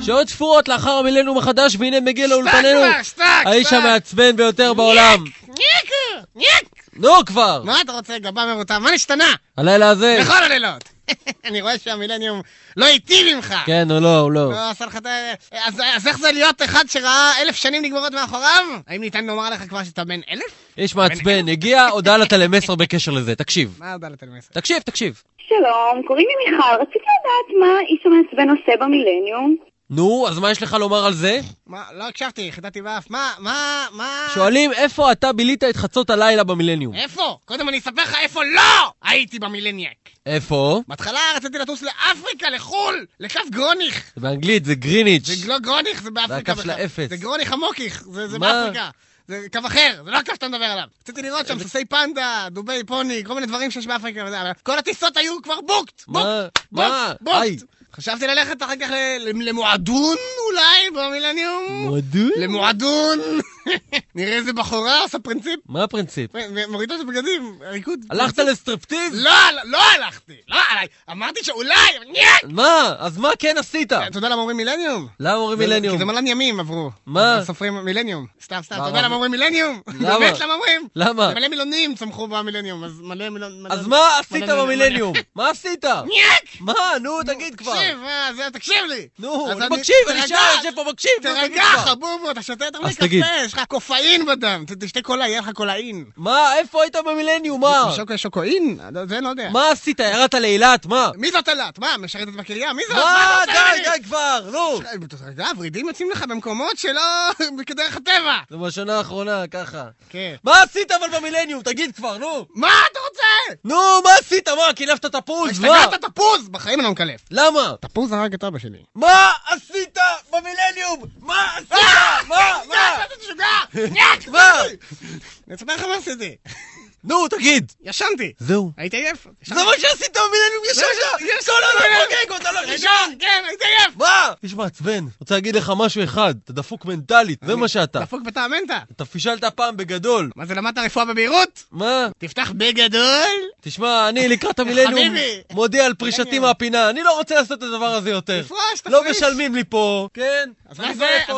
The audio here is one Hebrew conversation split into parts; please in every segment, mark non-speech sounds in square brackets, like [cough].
שעות ספורות לאחר המילניום החדש, והנה מגיע לאולפנינו האיש. המעצבן ביותר בעולם. ניק! ניק! נו כבר! מה אתה רוצה, גבה מרוטה? מה נשתנה? הלילה הזה. בכל הלילות. [laughs] אני רואה שהמילניום לא היטיב ממך. כן, הוא לא, הוא לא. לא, עשה לך את ה... אז אז איך זה להיות אחד שראה אלף שנים נגמרות מאחוריו? האם ניתן לומר לך כבר שאתה בן אלף? איש מעצבן, הגיע הודעה לטלמסר בקשר לזה, תקשיב. מה הודעה לטלמסר? תקשיב, תקשיב. שלום, קוראים לי מיכל, רציתי לדעת מה איש המעצבן עושה במילניום. נו, אז מה יש לך לומר על זה? מה, לא הקשבתי, חיטטתי באף. מה, מה, מה... שואלים איפה אתה בילית את חצות הלילה במילניום. איפה? קודם אני אספר לך איפה לא הייתי במילניאק. איפה? בהתחלה רציתי לטוס לאפריקה, לחו"ל, לכף גרוניך. זה באנגלית, זה גריניץ'. זה לא גרוניך, זה באפריקה הקו של האפס. זה גרוניך המוקיך, זה זה? באפריקה. זה קו אחר, זה לא הקו שאתה מדבר עליו. רציתי לראות שם סוסי פנדה, דובי פוני, כל מיני דברים שיש באפריקה. וזה, אבל כל הטיסות היו כבר booked? booked? booked. booked. חשבתי ללכת אחר כך למועדון אולי במילניום. מועדון? למועדון. נראה איזה בחורה עושה פרינציפ. מה הפרינציפ? מורידות את הבגדים, ריקוד. הלכת. לסטריפטיז? לא, לא, הלכתי. לא. אמרתי שאולי. מה? אז מה כן עשית? אתה יודע למה אומרים מילניום? למה אומרים מילניום? כי זה מלן ימים עברו. מה? סופרים מילניום. סתם, סתם. אתה יודע מה? למה אומרים מילניום? למה? [laughs] באמת למה אומרים? למה? מלא מילונים צמחו במילניום, אז מלא מילון... מלא- אז מה עשית במילניום? [laughs] מה עשית? ניאק! מה? נו, תגיד כבר. תקשיב, תקשיב לי. נו, אני מקשיב, אני שם, יושב פה מקשיב, כבר. חבובו, אתה שותה יותר. מקפה, יש לך קופאין בדם. תשתה קולה, יהיה לך קולאין. מה? איפה היית במילניום? מה? שוקו שוקואין? זה לא יודע. מה עשית? ירדת לאילת? מה? מי זאת אילת? מה, משרתת בקריה? מי זאת? מה? אתה די? די כבר, נו. תרגע, ורידים יוצאים לך במקומות שלא... [laughs] כדרך הטבע. זה בשנה האחרונה, ככה. כן. מה עשית אבל במילניום? תגיד כבר, נו. מה אתה רוצה? נו, מה עשית? מה, קילפת תפוז? מה? השתגעת תפוז! בחיים אני לא מקלף. למה? תפוז הרג את אבא שלי. מה עשית במילניום? מה עשית? מה? מה? [laughs] מה? אני אספר לך מה עשיתי. נו, תגיד. ישנתי. זהו. הייתי עייף. זה מה שעשית במילניום ישנת? יש כל היום חוגג אותה רגע, לראשון. כן, הייתי עייף. מה? איש מעצבן. רוצה להגיד לך משהו אחד. אתה דפוק מנטלית, זה מה שאתה. דפוק מנטה. אתה פישלת פעם בגדול. מה זה, למדת רפואה בבהירות? מה? תפתח בגדול. תשמע, אני לקראת המילניום. מודיע על פרישתי מילניום. מהפינה. אני לא רוצה לעשות את הדבר הזה יותר. תפרוש, תפריש. לא משלמים לי פה, כן? אז מה זה? אז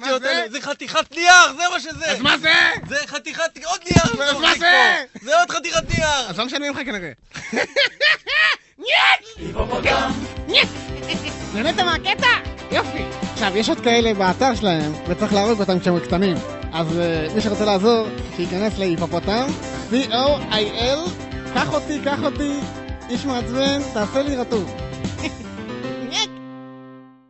מה זה? זה? חתיכת נייר, זה מה שזה. אז מה זה? זה חתיכת, עוד נייר. אז מה זה? עוד חתיכת נייר. אז לא משלמים לך כנראה. ניאק! ניאק! נהנית מהקטע? יופי. עכשיו, יש עוד כאלה באתר שלהם, וצריך להרוג אותם כשהם קטנים. אז אה, מי שרוצה לעזור, שייכנס להיפופוטם, C-O-I-L, קח אותי, קח אותי, איש מעצבן, תעשה לי רטוב.